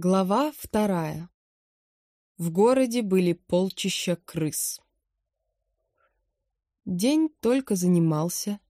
Глава вторая. В городе были полчища крыс. День только занимался.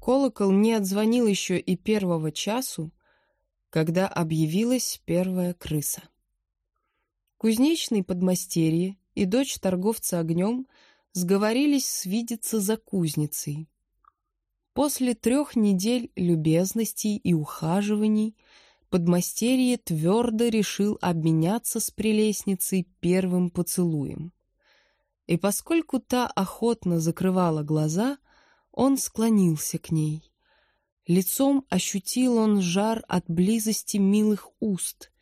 Колокол не отзвонил еще и первого часу, когда объявилась первая крыса. Кузнечный подмастерье и дочь торговца огнем сговорились свидеться за кузницей. После трех недель любезностей и ухаживаний – подмастерье твердо решил обменяться с прелестницей первым поцелуем. И поскольку та охотно закрывала глаза, он склонился к ней. Лицом ощутил он жар от близости милых уст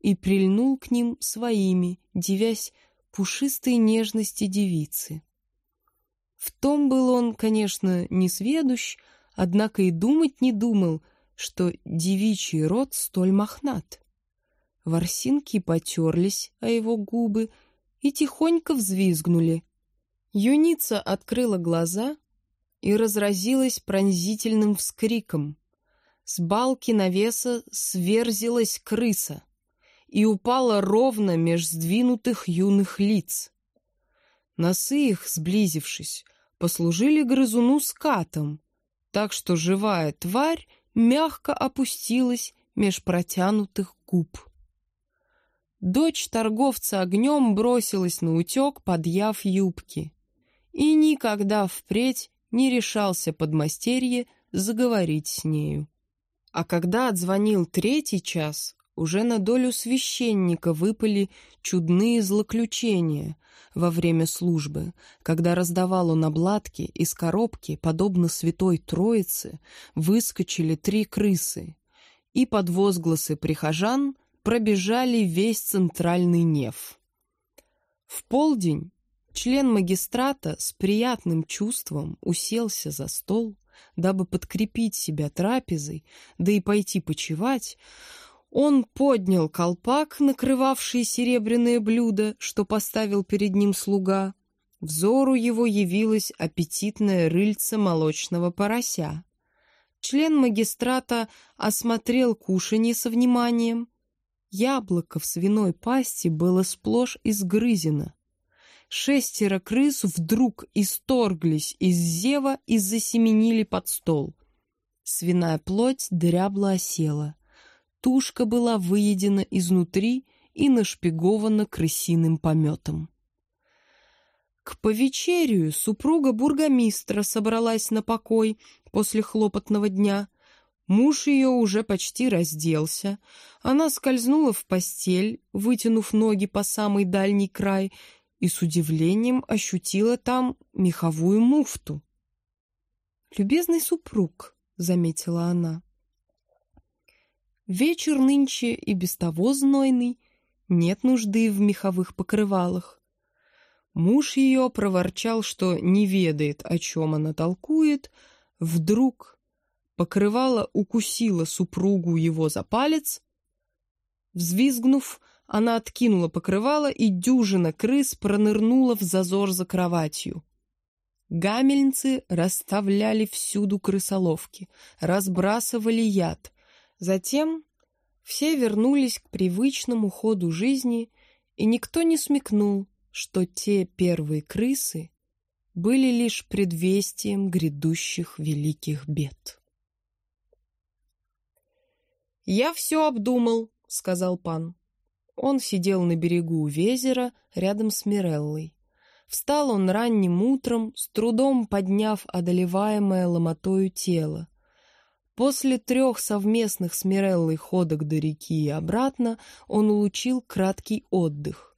и прильнул к ним своими, девясь пушистой нежности девицы. В том был он, конечно, не сведущ, однако и думать не думал, что девичий рот столь мохнат. Ворсинки потерлись о его губы и тихонько взвизгнули. Юница открыла глаза и разразилась пронзительным вскриком. С балки навеса сверзилась крыса и упала ровно меж сдвинутых юных лиц. Носы их, сблизившись, послужили грызуну скатом, так что живая тварь мягко опустилась меж протянутых губ. Дочь торговца огнем бросилась на утек, подъяв юбки. И никогда впредь не решался подмастерье заговорить с нею. А когда отзвонил третий час, уже на долю священника выпали чудные злоключения во время службы, когда раздавал он обладки, из коробки, подобно святой троице, выскочили три крысы, и под возгласы прихожан пробежали весь центральный неф. В полдень член магистрата с приятным чувством уселся за стол, дабы подкрепить себя трапезой, да и пойти почевать, он поднял колпак, накрывавший серебряное блюдо, что поставил перед ним слуга. Взору его явилось аппетитное рыльце молочного порося. Член магистрата осмотрел кушанье со вниманием. Яблоко в свиной пасти было сплошь изгрызено. Шестеро крыс вдруг исторглись из зева и засеменили под стол. Свиная плоть дрябла осела. Тушка была выедена изнутри и нашпигована крысиным пометом. К повечерию супруга бургомистра собралась на покой после хлопотного дня. Муж ее уже почти разделся. Она скользнула в постель, вытянув ноги по самый дальний край, и с удивлением ощутила там меховую муфту. «Любезный супруг», — заметила она, Вечер нынче и без того знойный, нет нужды в меховых покрывалах. Муж ее проворчал, что не ведает, о чем она толкует. Вдруг покрывало укусило супругу его за палец. Взвизгнув, она откинула покрывало, и дюжина крыс пронырнула в зазор за кроватью. Гамельнцы расставляли всюду крысоловки, разбрасывали яд — Затем все вернулись к привычному ходу жизни, и никто не смекнул, что те первые крысы были лишь предвестием грядущих великих бед. «Я все обдумал», — сказал пан. Он сидел на берегу Везера рядом с Миреллой. Встал он ранним утром, с трудом подняв одолеваемое ломотою тело. После трех совместных с Миреллой ходок до реки и обратно он улучил краткий отдых.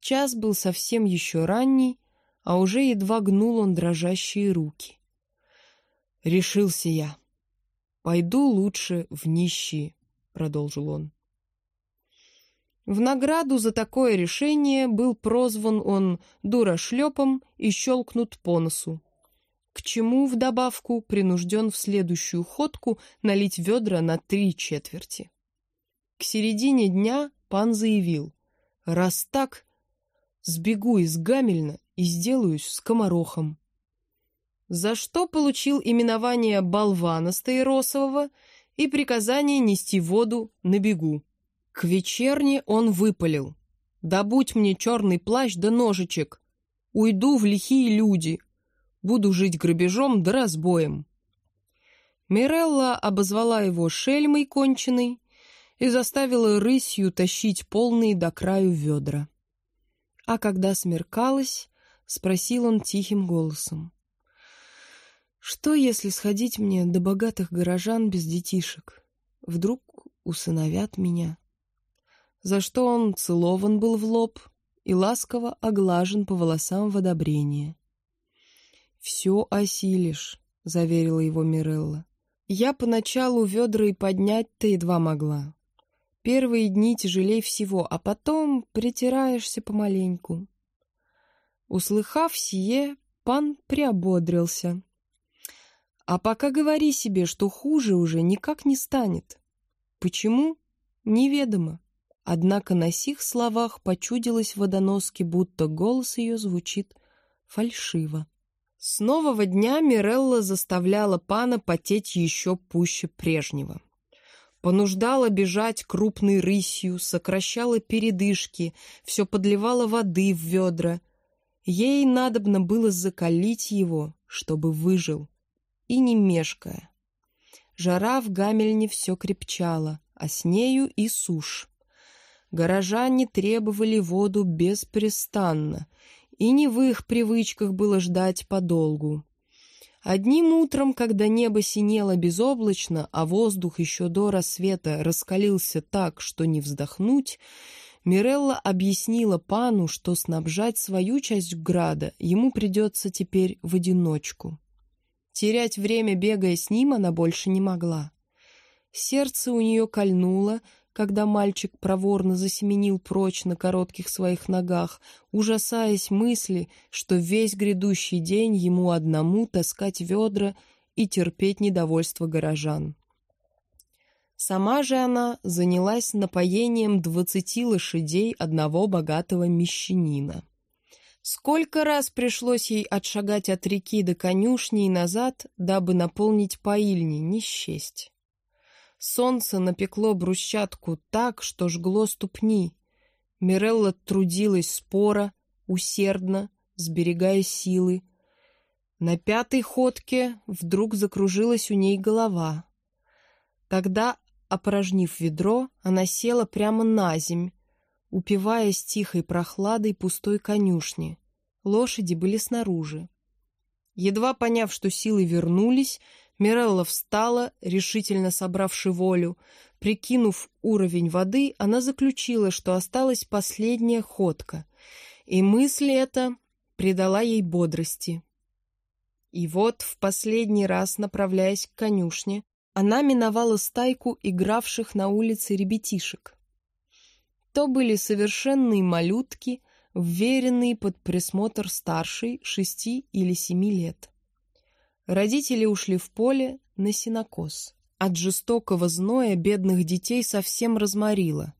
Час был совсем еще ранний, а уже едва гнул он дрожащие руки. «Решился я. Пойду лучше в нищие», — продолжил он. В награду за такое решение был прозван он дурошлепом и щелкнут по носу к чему вдобавку принужден в следующую ходку налить ведра на три четверти. К середине дня пан заявил, раз так, сбегу из Гамельна и сделаюсь скоморохом. За что получил именование болвана Стаиросового и приказание нести воду на бегу. К вечерне он выпалил. «Добудь мне черный плащ да ножичек. Уйду в лихие люди. Буду жить грабежом да разбоем». Мирелла обозвала его шельмой конченой и заставила рысью тащить полные до краю ведра. А когда смеркалось, спросил он тихим голосом. «Что, если сходить мне до богатых горожан без детишек? Вдруг усыновят меня?» За что он целован был в лоб и ласково оглажен по волосам в одобрение. «Все осилишь», — заверила его Мирелла. «Я поначалу ведра и поднять-то едва могла. Первые дни тяжелей всего, а потом притираешься помаленьку. Услыхав сие, пан приободрился. А пока говори себе, что хуже уже никак не станет. Почему? Неведомо. Однако на сих словах почудилось водоноске, будто голос ее звучит фальшиво. С нового дня Мирелла заставляла пана потеть еще пуще прежнего понуждала бежать крупной рысью, сокращала передышки, все подливала воды в ведра. Ей надобно было закалить его, чтобы выжил, и не мешкая. Жара в Гамельне все крепчала, а с нею и сушь. Горожане требовали воду беспрестанно, и не в их привычках было ждать подолгу. Одним утром, когда небо синело безоблачно, а воздух еще до рассвета раскалился так, что не вздохнуть, Мирелла объяснила пану, что снабжать свою часть града ему придется теперь в одиночку. Терять время, бегая с ним, она больше не могла. Сердце у нее кольнуло, когда мальчик проворно засеменил прочь на коротких своих ногах, ужасаясь мысли, что весь грядущий день ему одному таскать ведра и терпеть недовольство горожан. Сама же она занялась напоением двадцати лошадей одного богатого мещанина. Сколько раз пришлось ей отшагать от реки до конюшни и назад, дабы наполнить поильни, не счесть. Солнце напекло брусчатку так, что жгло ступни. Мирелла трудилась споро, усердно, сберегая силы. На пятой ходке вдруг закружилась у ней голова. Тогда, опорожнив ведро, она села прямо на земь, упиваясь тихой прохладой пустой конюшни. Лошади были снаружи. Едва поняв, что силы вернулись, Мирелла встала, решительно собравши волю. Прикинув уровень воды, она заключила, что осталась последняя ходка, и мысль эта придала ей бодрости. И вот, в последний раз, направляясь к конюшне, она миновала стайку игравших на улице ребятишек. То были совершенные малютки, вверенные под присмотр старшей шести или семи лет. Родители ушли в поле на синокос. От жестокого зноя бедных детей совсем разморило.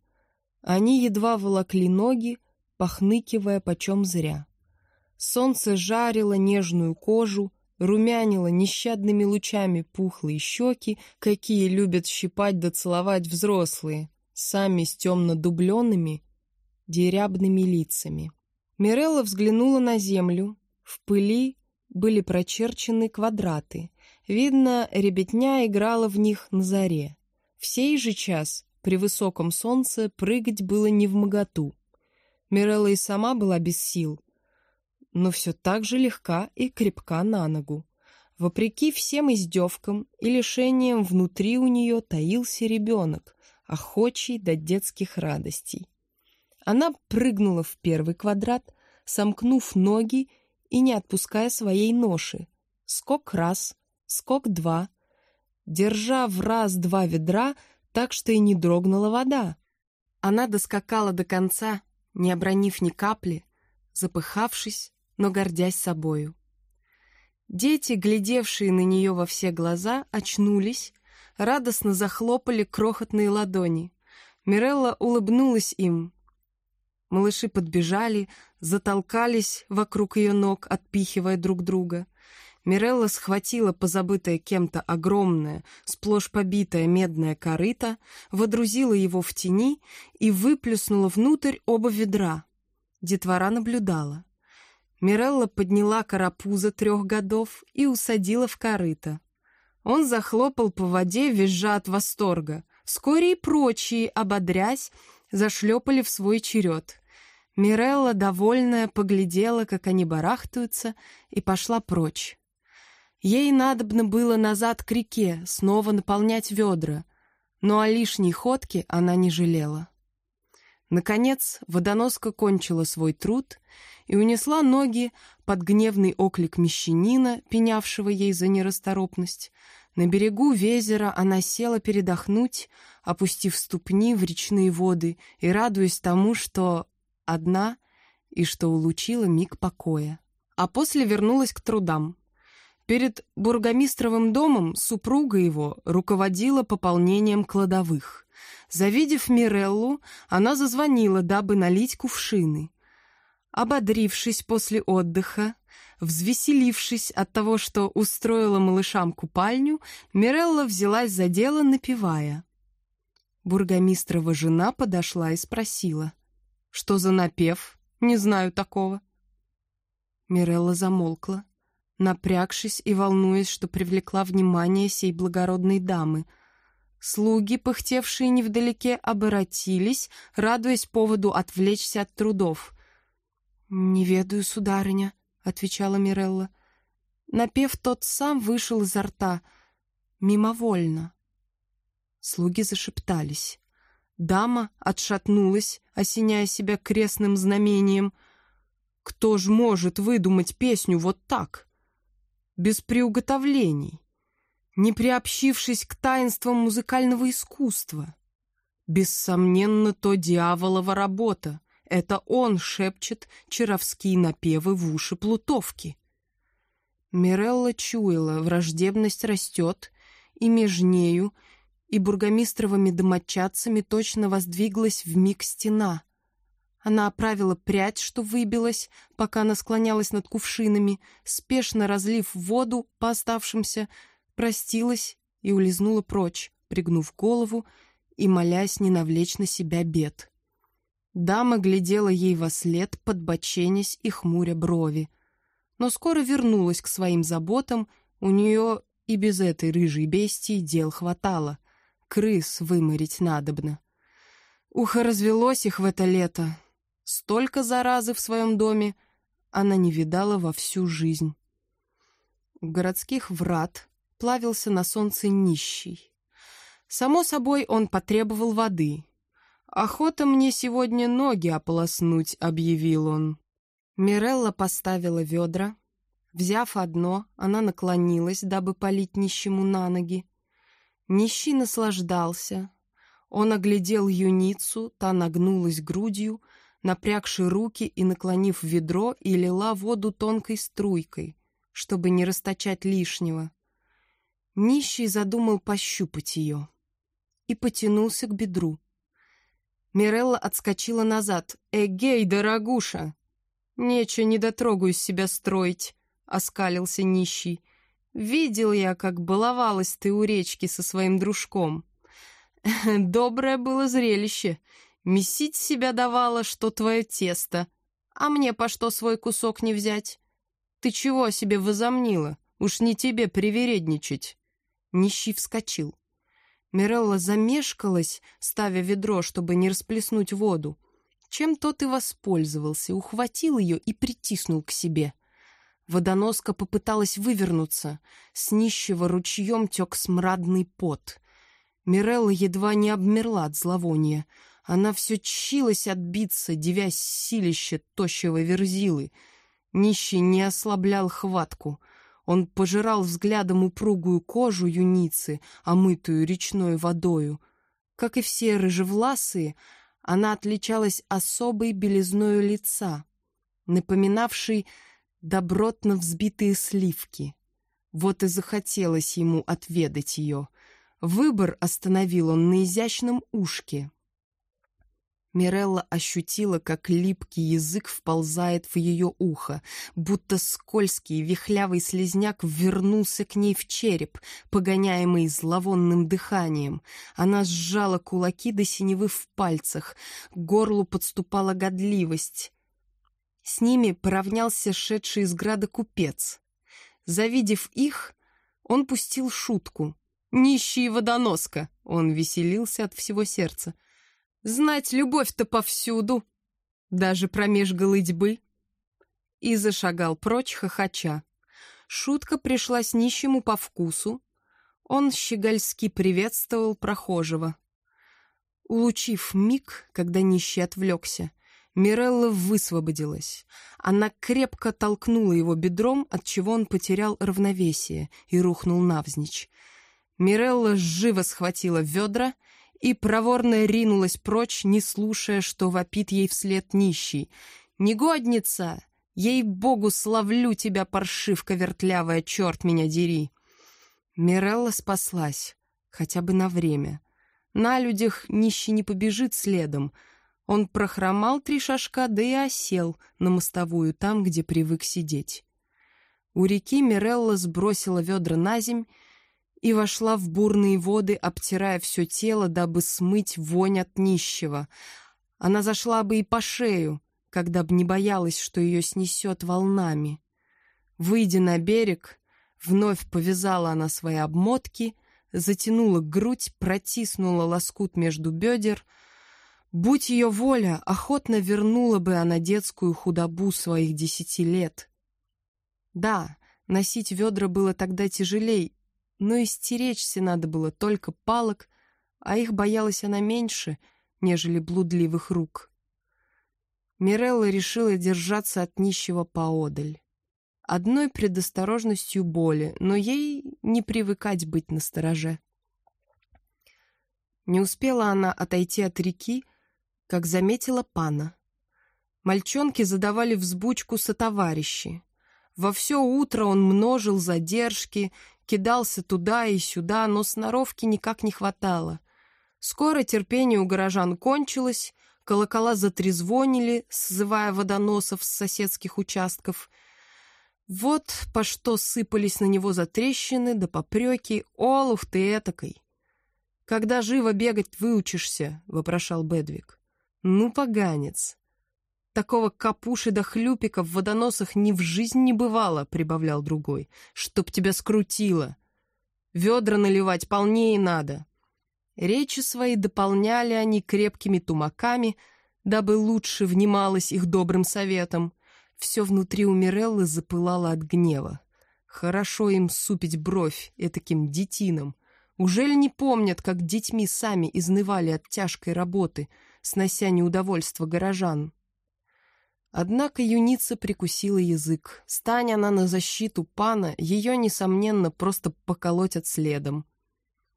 Они едва волокли ноги, похныкивая почем зря. Солнце жарило нежную кожу, румянило нещадными лучами пухлые щеки, какие любят щипать да целовать взрослые, сами с темно-дубленными, дерябными лицами. Мирелла взглянула на землю. В пыли были прочерчены квадраты. Видно, ребятня играла в них на заре. В сей же час, при высоком солнце, прыгать было не в моготу. Мирелла и сама была без сил, но все так же легка и крепка на ногу. Вопреки всем издевкам и лишениям внутри у нее таился ребенок, охочий до детских радостей. Она прыгнула в первый квадрат, сомкнув ноги и не отпуская своей ноши. Скок раз, скок два. Держа в раз два ведра, так что и не дрогнула вода. Она доскакала до конца, не обронив ни капли, запыхавшись, но гордясь собою. Дети, глядевшие на нее во все глаза, очнулись, радостно захлопали крохотные ладони. Мирелла улыбнулась им, Малыши подбежали, затолкались вокруг ее ног, отпихивая друг друга. Мирелла схватила позабытое кем-то огромное, сплошь побитое медное корыто, водрузила его в тени и выплюснула внутрь оба ведра. Детвора наблюдала. Мирелла подняла карапуза трех годов и усадила в корыто. Он захлопал по воде, визжа от восторга. Вскоре и прочие, ободрясь, зашлепали в свой черед. Мирелла, довольная, поглядела, как они барахтаются, и пошла прочь. Ей надобно было назад к реке, снова наполнять ведра, но о лишней ходке она не жалела. Наконец водоноска кончила свой труд и унесла ноги под гневный оклик мещанина, пенявшего ей за нерасторопность. На берегу Везера она села передохнуть, опустив ступни в речные воды и радуясь тому, что одна и что улучила миг покоя. А после вернулась к трудам. Перед бургомистровым домом супруга его руководила пополнением кладовых. Завидев Миреллу, она зазвонила, дабы налить кувшины. Ободрившись после отдыха, взвеселившись от того, что устроила малышам купальню, Мирелла взялась за дело, напевая. Бургомистрова жена подошла и спросила. «Что за напев? Не знаю такого». Мирелла замолкла, напрягшись и волнуясь, что привлекла внимание сей благородной дамы — Слуги, пыхтевшие невдалеке, оборотились, радуясь поводу отвлечься от трудов. «Не ведаю, сударыня», — отвечала Мирелла. Напев тот сам вышел изо рта, мимовольно. Слуги зашептались. Дама отшатнулась, осеняя себя крестным знамением. «Кто ж может выдумать песню вот так, без приуготовлений?» не приобщившись к таинствам музыкального искусства. Бессомненно, то дьяволова работа. Это он шепчет чаровские напевы в уши плутовки. Мирелла чуяла, враждебность растет, и меж нею и бургомистровыми домочадцами точно воздвиглась в миг стена. Она оправила прядь, что выбилась, пока она склонялась над кувшинами, спешно разлив воду по оставшимся, простилась и улизнула прочь, пригнув голову и молясь не навлечь на себя бед. Дама глядела ей во след, подбоченясь и хмуря брови. Но скоро вернулась к своим заботам, у нее и без этой рыжей бестии дел хватало. Крыс выморить надобно. Ухо развелось их в это лето. Столько заразы в своем доме она не видала во всю жизнь. У городских врат плавился на солнце нищий. Само собой, он потребовал воды. «Охота мне сегодня ноги ополоснуть», — объявил он. Мирелла поставила ведра. Взяв одно, она наклонилась, дабы полить нищему на ноги. Нищий наслаждался. Он оглядел юницу, та нагнулась грудью, напрягши руки и наклонив ведро, и лила воду тонкой струйкой, чтобы не расточать лишнего. Нищий задумал пощупать ее и потянулся к бедру. Мирелла отскочила назад. «Эгей, дорогуша!» «Нечего недотрогу из себя строить», — оскалился нищий. «Видел я, как баловалась ты у речки со своим дружком. Доброе было зрелище. Месить себя давала, что твое тесто. А мне по что свой кусок не взять? Ты чего себе возомнила? Уж не тебе привередничать». Нищий вскочил. Мирелла замешкалась, ставя ведро, чтобы не расплеснуть воду. Чем тот и воспользовался, ухватил ее и притиснул к себе. Водоноска попыталась вывернуться. С нищего ручьем тек смрадный пот. Мирелла едва не обмерла от зловония. Она все чилась отбиться, девясь силище тощего верзилы. Нищий не ослаблял хватку — он пожирал взглядом упругую кожу юницы, омытую речной водою. Как и все рыжевласые, она отличалась особой белизною лица, напоминавшей добротно взбитые сливки. Вот и захотелось ему отведать ее. Выбор остановил он на изящном ушке. Мирелла ощутила, как липкий язык вползает в ее ухо, будто скользкий вихлявый слезняк вернулся к ней в череп, погоняемый зловонным дыханием. Она сжала кулаки до синевы в пальцах, к горлу подступала годливость. С ними поравнялся шедший из града купец. Завидев их, он пустил шутку. «Нищий водоноска!» Он веселился от всего сердца. Знать любовь-то повсюду, даже промеж голыдьбы. И зашагал прочь хохоча. Шутка пришлась нищему по вкусу. Он щегольски приветствовал прохожего. Улучив миг, когда нищий отвлекся, Мирелла высвободилась. Она крепко толкнула его бедром, от чего он потерял равновесие и рухнул навзничь. Мирелла живо схватила ведра и проворно ринулась прочь, не слушая, что вопит ей вслед нищий. «Негодница! Ей-богу, славлю тебя, паршивка вертлявая, черт меня дери!» Мирелла спаслась, хотя бы на время. На людях нищий не побежит следом. Он прохромал три шажка, да и осел на мостовую там, где привык сидеть. У реки Мирелла сбросила ведра на земь и вошла в бурные воды, обтирая все тело, дабы смыть вонь от нищего. Она зашла бы и по шею, когда бы не боялась, что ее снесет волнами. Выйдя на берег, вновь повязала она свои обмотки, затянула грудь, протиснула лоскут между бедер. Будь ее воля, охотно вернула бы она детскую худобу своих десяти лет. Да, носить ведра было тогда тяжелей, но истеречься надо было только палок, а их боялась она меньше, нежели блудливых рук. Мирелла решила держаться от нищего поодаль. Одной предосторожностью боли, но ей не привыкать быть настороже. Не успела она отойти от реки, как заметила пана. Мальчонки задавали взбучку сотоварищи. Во все утро он множил задержки кидался туда и сюда, но сноровки никак не хватало. Скоро терпение у горожан кончилось, колокола затрезвонили, сзывая водоносов с соседских участков. Вот по что сыпались на него затрещины да попреки, олух ты этакой. «Когда живо бегать выучишься?» — вопрошал Бедвик. «Ну, поганец!» Такого капуши да хлюпика в водоносах ни в жизнь не бывало, прибавлял другой. Чтоб тебя скрутило. Ведра наливать полнее надо. Речи свои дополняли они крепкими тумаками, дабы лучше внималось их добрым советом. Все внутри у Миреллы запылало от гнева. Хорошо им супить бровь этаким детинам. Ужели не помнят, как детьми сами изнывали от тяжкой работы, снося неудовольство горожан? Однако юница прикусила язык. Стань она на защиту пана, ее, несомненно, просто поколотят следом.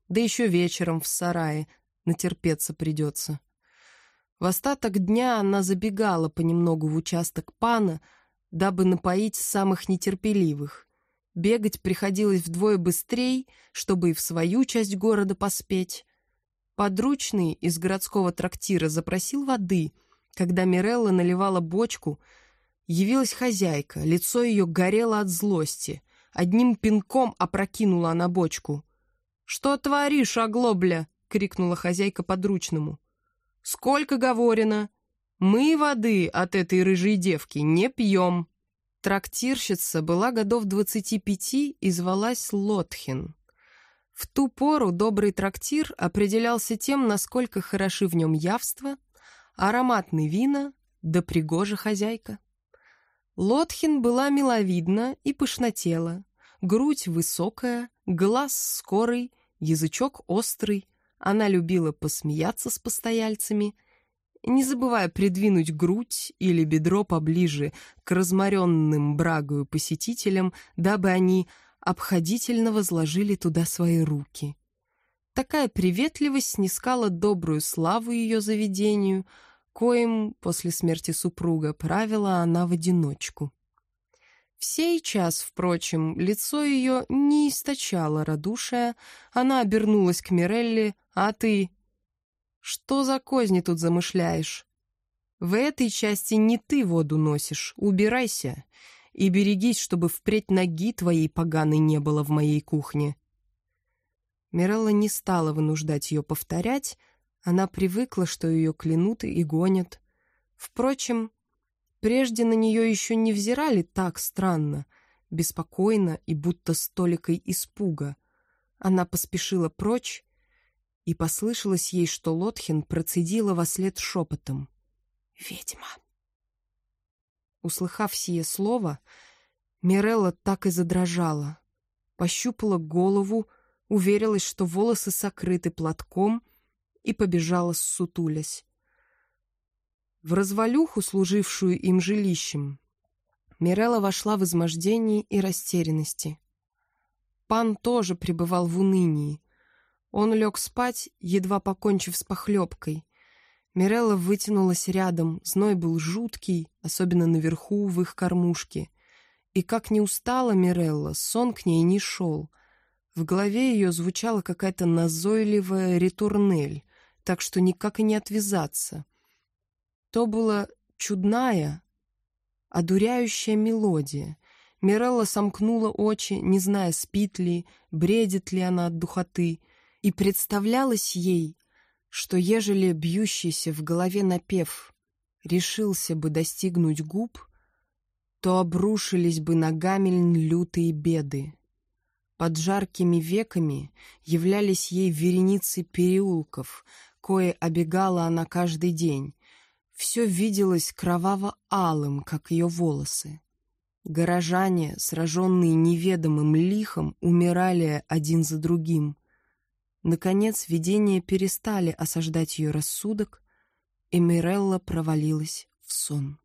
Да еще вечером в сарае натерпеться придется. В остаток дня она забегала понемногу в участок пана, дабы напоить самых нетерпеливых. Бегать приходилось вдвое быстрее, чтобы и в свою часть города поспеть. Подручный из городского трактира запросил воды — когда Мирелла наливала бочку, явилась хозяйка, лицо ее горело от злости. Одним пинком опрокинула она бочку. «Что творишь, оглобля?» — крикнула хозяйка подручному. «Сколько говорено? Мы воды от этой рыжей девки не пьем». Трактирщица была годов двадцати пяти и звалась Лотхин. В ту пору добрый трактир определялся тем, насколько хороши в нем явства, ароматные вина, да пригожа хозяйка. Лотхин была миловидна и пышнотела, грудь высокая, глаз скорый, язычок острый. Она любила посмеяться с постояльцами, не забывая придвинуть грудь или бедро поближе к разморенным брагою посетителям, дабы они обходительно возложили туда свои руки. Такая приветливость снискала добрую славу ее заведению — коим после смерти супруга правила она в одиночку. В сей час, впрочем, лицо ее не источало радушия, она обернулась к Мирелли, «А ты?» «Что за козни тут замышляешь?» В этой части не ты воду носишь, убирайся. И берегись, чтобы впредь ноги твоей поганой не было в моей кухне». Мирелла не стала вынуждать ее повторять, она привыкла, что ее клянут и гонят. Впрочем, прежде на нее еще не взирали так странно, беспокойно и будто столикой испуга. Она поспешила прочь, и послышалось ей, что Лотхин процедила во след шепотом. «Ведьма!» Услыхав сие слово, Мирелла так и задрожала. Пощупала голову, уверилась, что волосы сокрыты платком, и побежала, ссутулясь. В развалюху, служившую им жилищем, Мирелла вошла в измождении и растерянности. Пан тоже пребывал в унынии. Он лег спать, едва покончив с похлебкой. Мирелла вытянулась рядом, зной был жуткий, особенно наверху, в их кормушке. И как не устала Мирелла, сон к ней не шел. В голове ее звучала какая-то назойливая ретурнель, так что никак и не отвязаться. То была чудная, одуряющая мелодия. Мирелла сомкнула очи, не зная, спит ли, бредит ли она от духоты, и представлялось ей, что ежели бьющийся в голове напев решился бы достигнуть губ, то обрушились бы на Гамельн лютые беды. Под жаркими веками являлись ей вереницы переулков, кое обегала она каждый день. Все виделось кроваво-алым, как ее волосы. Горожане, сраженные неведомым лихом, умирали один за другим. Наконец, видения перестали осаждать ее рассудок, и Мирелла провалилась в сон.